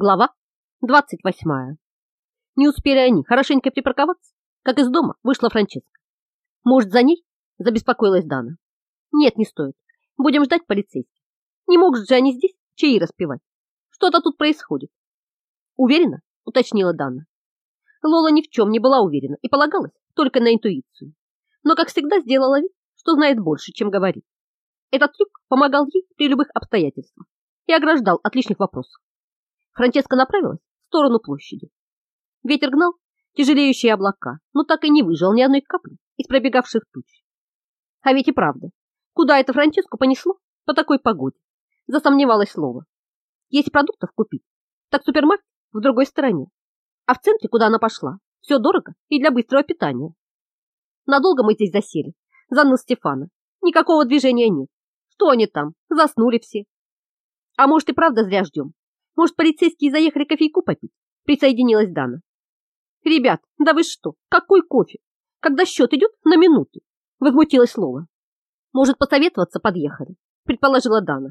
Глава 28. Не успели они хорошенько припарковаться, как из дома вышла Франческа. Может, за ней? Забеспокоилась Дана. Нет, не стоит. Будем ждать полицейских. Не могут же они здесь чаи распивать. Что-то тут происходит. Уверена? Уточнила Дана. Лола ни в чем не была уверена и полагалась только на интуицию. Но, как всегда, сделала вид, что знает больше, чем говорит. Этот трюк помогал ей при любых обстоятельствах и ограждал от лишних вопросов. Франческа направилась в сторону площади. Ветер гнал тяжелеющие облака, но так и не выжил ни одной капли из пробегавших туч. А ведь и правда, куда это Франческу понесло по такой погоде? Засомневалась Лова. Есть продуктов купить, так супермаркет в другой стороне. А в центре, куда она пошла, все дорого и для быстрого питания. Надолго мы здесь засели, заныл Стефана. Никакого движения нет. Что они там, заснули все. А может и правда зря ждем. Может, полицейские заехали кофейку попить? Присоединилась Дана. Ребят, да вы что? Какой кофе? Когда счет идет на минуты? Возмутилась Лола. Может, посоветоваться подъехали? Предположила Дана.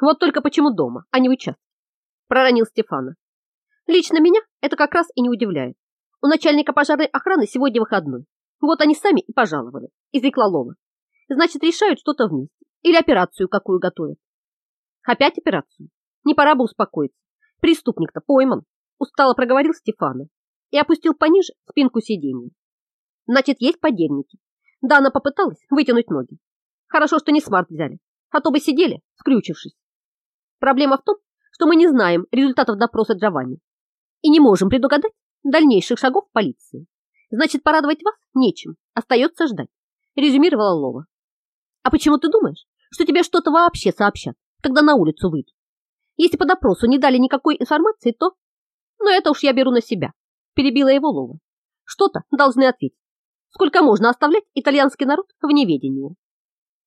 Вот только почему дома, а не в участке? Проронил Стефана. Лично меня это как раз и не удивляет. У начальника пожарной охраны сегодня выходной. Вот они сами и пожаловали, изрекла Лола. Значит, решают что-то вместе. Или операцию какую готовят. Опять операцию? Не пора бы успокоиться. Преступник-то пойман, устало проговорил Стефана и опустил пониже спинку сиденья. Значит, есть подельники. Дана попыталась вытянуть ноги. Хорошо, что не смарт взяли, а то бы сидели, скрючившись. Проблема в том, что мы не знаем результатов допроса Джованни и не можем предугадать дальнейших шагов полиции. Значит, порадовать вас нечем, остается ждать, резюмировала Лова. А почему ты думаешь, что тебе что-то вообще сообщат, когда на улицу выйдут? Если по допросу не дали никакой информации, то... Но это уж я беру на себя, перебила его Лова. Что-то должны ответить. Сколько можно оставлять итальянский народ в неведении?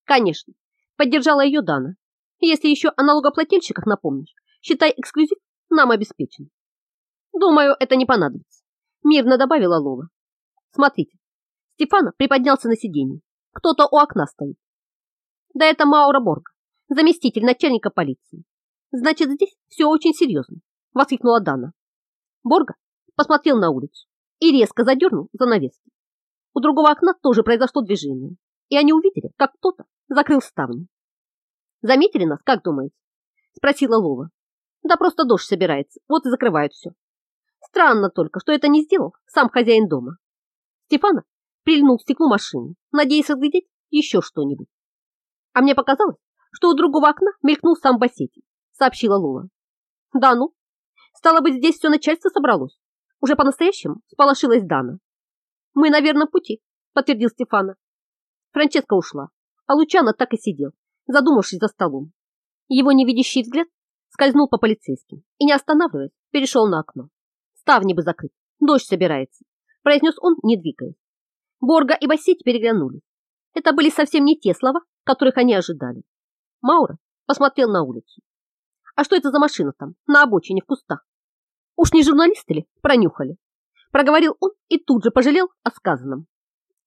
Конечно, поддержала ее Дана. Если еще о налогоплательщиках напомнишь, считай эксклюзив нам обеспечен. Думаю, это не понадобится, мирно добавила Лова. Смотрите, Стефана приподнялся на сиденье. Кто-то у окна стоит. Да это Маура Борга, заместитель начальника полиции. Значит, здесь все очень серьезно, воскликнула Дана. Борга посмотрел на улицу и резко задернул занавески. У другого окна тоже произошло движение, и они увидели, как кто-то закрыл ставни. Заметили нас, как думаете? Спросила Лова. Да просто дождь собирается, вот и закрывают все. Странно только, что это не сделал сам хозяин дома. Стефана прильнул к стеклу машины, надеясь разглядеть еще что-нибудь. А мне показалось, что у другого окна мелькнул сам Басетий сообщила Лула. Да ну, стало быть, здесь все начальство собралось. Уже по-настоящему сполошилась Дана. Мы, наверное, пути, подтвердил Стефана. Франческа ушла, а Лучано так и сидел, задумавшись за столом. Его невидящий взгляд скользнул по полицейским и, не останавливаясь, перешел на окно. Ставни бы закрыть, дождь собирается, произнес он, не двигаясь. Борга и Бассетти переглянулись. Это были совсем не те слова, которых они ожидали. Маура посмотрел на улицу. А что это за машина там, на обочине, в кустах? Уж не журналисты ли пронюхали? Проговорил он и тут же пожалел о сказанном.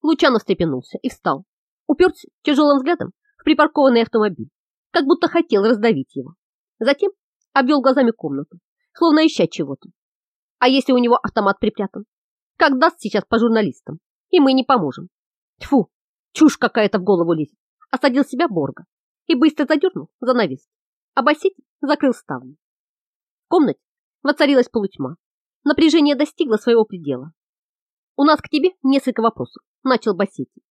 Лучано встрепенулся и встал, уперся тяжелым взглядом в припаркованный автомобиль, как будто хотел раздавить его. Затем обвел глазами комнату, словно ища чего-то. А если у него автомат припрятан? Как даст сейчас по журналистам? И мы не поможем. Тьфу, чушь какая-то в голову лезет. Осадил себя Борга и быстро задернул занавес Бассетти закрыл ставни. В комнате воцарилась полутьма. Напряжение достигло своего предела. «У нас к тебе несколько вопросов», – начал Бассетти.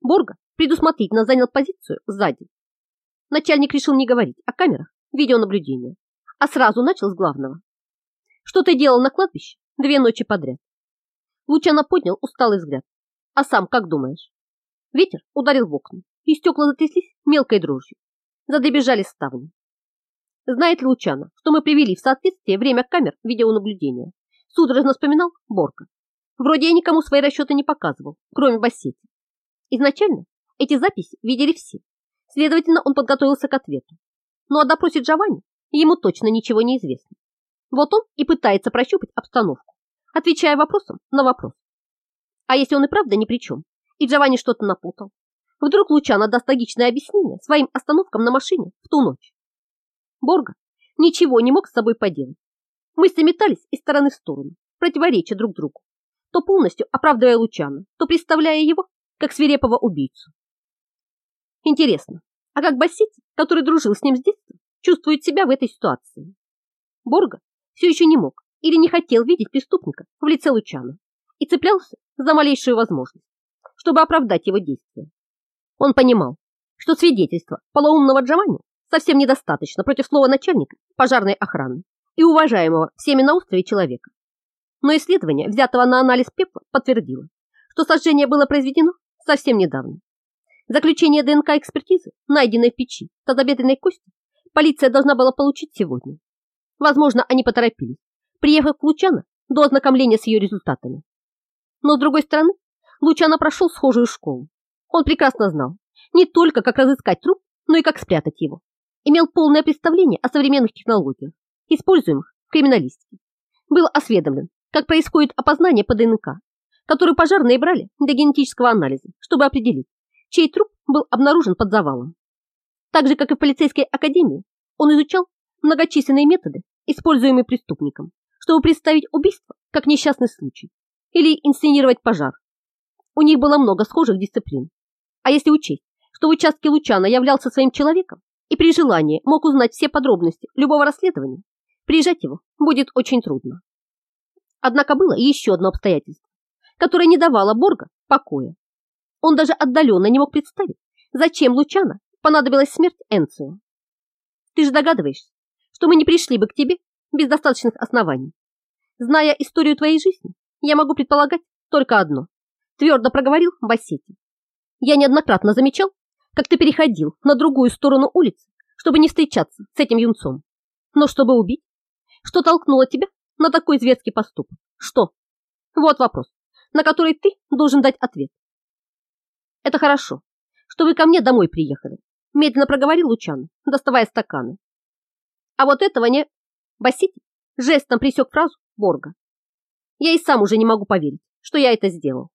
Борга предусмотрительно занял позицию сзади. Начальник решил не говорить о камерах видеонаблюдения, а сразу начал с главного. «Что ты делал на кладбище две ночи подряд?» Лучано поднял усталый взгляд. «А сам как думаешь?» Ветер ударил в окна, и стекла затряслись мелкой дрожью. Задребежали ставни. Знает ли Лучано, что мы привели в соответствие время камер видеонаблюдения? Судорожно вспоминал Борка. Вроде я никому свои расчеты не показывал, кроме Бассети. Изначально эти записи видели все. Следовательно, он подготовился к ответу. Но о допросе Джованни ему точно ничего не известно. Вот он и пытается прощупать обстановку, отвечая вопросом на вопрос. А если он и правда ни при чем, и Джованни что-то напутал? Вдруг Лучано даст логичное объяснение своим остановкам на машине в ту ночь? Борга ничего не мог с собой поделать. Мысли метались из стороны в сторону, противоречия друг другу, то полностью оправдывая Лучана, то представляя его как свирепого убийцу. Интересно, а как Бассити, который дружил с ним с детства, чувствует себя в этой ситуации? Борга все еще не мог или не хотел видеть преступника в лице Лучана и цеплялся за малейшую возможность, чтобы оправдать его действия. Он понимал, что свидетельство полоумного Джованни совсем недостаточно против слова начальника пожарной охраны и уважаемого всеми на острове человека. Но исследование, взятого на анализ пепла, подтвердило, что сожжение было произведено совсем недавно. Заключение ДНК-экспертизы, найденной в печи тазобедренной кости, полиция должна была получить сегодня. Возможно, они поторопились, приехав к Лучано до ознакомления с ее результатами. Но, с другой стороны, Лучано прошел схожую школу. Он прекрасно знал не только, как разыскать труп, но и как спрятать его. Имел полное представление о современных технологиях, используемых в криминалистике. Был осведомлен, как происходит опознание по ДНК, который пожарные брали для генетического анализа, чтобы определить, чей труп был обнаружен под завалом. Так же, как и в полицейской академии, он изучал многочисленные методы, используемые преступником, чтобы представить убийство как несчастный случай или инсценировать пожар. У них было много схожих дисциплин. А если учесть, что в участке Лучана являлся своим человеком и при желании мог узнать все подробности любого расследования, приезжать его будет очень трудно. Однако было и еще одно обстоятельство, которое не давало Борга покоя. Он даже отдаленно не мог представить, зачем Лучана понадобилась смерть Энцио. Ты же догадываешься, что мы не пришли бы к тебе без достаточных оснований. Зная историю твоей жизни, я могу предполагать только одно. Твердо проговорил Бассети. Я неоднократно замечал, как ты переходил на другую сторону улицы, чтобы не встречаться с этим юнцом. Но чтобы убить? Что толкнуло тебя на такой зверский поступок? Что? Вот вопрос, на который ты должен дать ответ. Это хорошо, что вы ко мне домой приехали, медленно проговорил Лучан, доставая стаканы. А вот этого не... Басити жестом присек фразу Борга. Я и сам уже не могу поверить, что я это сделал.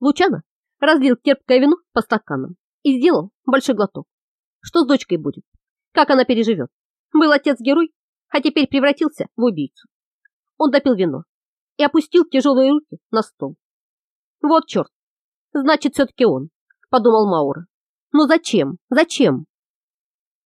Лучано разлил терпкое вино по стаканам и сделал большой глоток. Что с дочкой будет? Как она переживет? Был отец герой, а теперь превратился в убийцу. Он допил вино и опустил тяжелые руки на стол. Вот черт, значит, все-таки он, подумал Маура. Но зачем? Зачем?